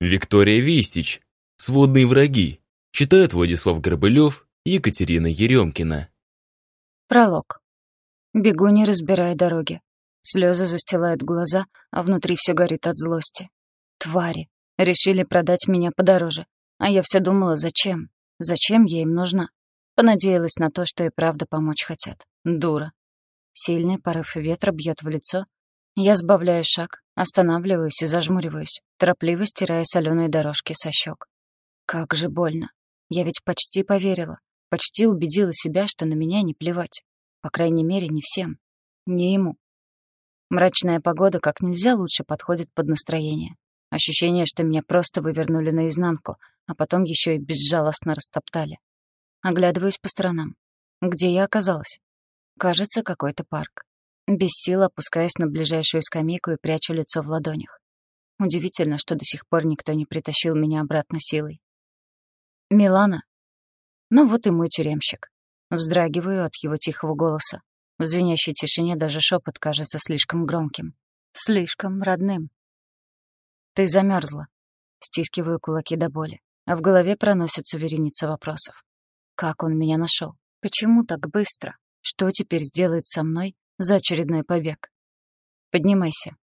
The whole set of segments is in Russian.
Виктория Вистич. Сводные враги. Читают Владислав Горбылев и Екатерина Еремкина. Пролог. Бегу, не разбирая дороги. Слезы застилают глаза, а внутри все горит от злости. Твари. Решили продать меня подороже. А я все думала, зачем? Зачем я им нужна? Понадеялась на то, что и правда помочь хотят. Дура. Сильный порыв ветра бьет в лицо. Я сбавляю шаг, останавливаюсь и зажмуриваюсь, торопливо стирая соленые дорожки со щек. Как же больно. Я ведь почти поверила, почти убедила себя, что на меня не плевать. По крайней мере, не всем. Не ему. Мрачная погода как нельзя лучше подходит под настроение. Ощущение, что меня просто вывернули наизнанку, а потом еще и безжалостно растоптали. Оглядываюсь по сторонам. Где я оказалась? Кажется, какой-то парк. Без сил опускаюсь на ближайшую скамейку и прячу лицо в ладонях. Удивительно, что до сих пор никто не притащил меня обратно силой. «Милана?» Ну вот и мой тюремщик. Вздрагиваю от его тихого голоса. В звенящей тишине даже шепот кажется слишком громким. Слишком родным. «Ты замерзла. Стискиваю кулаки до боли, а в голове проносится вереница вопросов. Как он меня нашел? Почему так быстро? Что теперь сделает со мной за очередной побег? Поднимайся.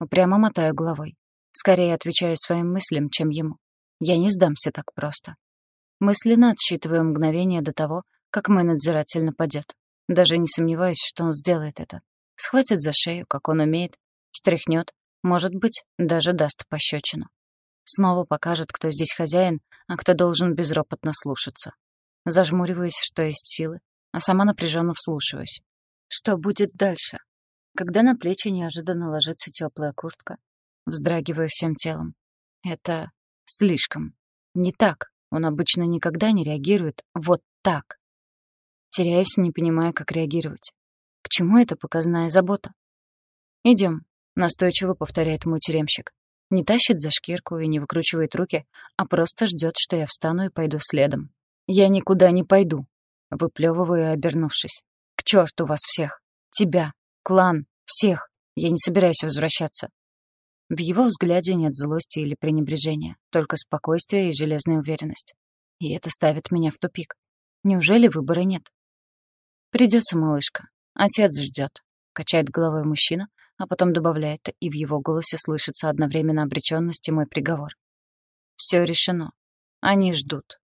Упрямо мотаю головой. Скорее отвечаю своим мыслям, чем ему. Я не сдамся так просто. Мысленно отсчитываю мгновение до того, как мой надзиратель нападет. Даже не сомневаюсь, что он сделает это. Схватит за шею, как он умеет, встряхнет, может быть, даже даст пощечину. Снова покажет, кто здесь хозяин, а кто должен безропотно слушаться. Зажмуриваюсь, что есть силы, а сама напряженно вслушиваюсь. Что будет дальше? Когда на плечи неожиданно ложится теплая куртка, вздрагиваю всем телом. Это слишком. Не так. Он обычно никогда не реагирует вот так. Теряюсь, не понимая, как реагировать. К чему эта показная забота? Идем, настойчиво повторяет мой тюремщик. Не тащит за шкирку и не выкручивает руки, а просто ждет, что я встану и пойду следом. «Я никуда не пойду», — выплевываю, обернувшись. «К черту вас всех! Тебя, клан, всех! Я не собираюсь возвращаться». В его взгляде нет злости или пренебрежения, только спокойствие и железная уверенность. И это ставит меня в тупик. Неужели выбора нет? «Придется, малышка. Отец ждет», — качает головой мужчина, а потом добавляет, и в его голосе слышится одновременно обреченность и мой приговор. «Все решено. Они ждут».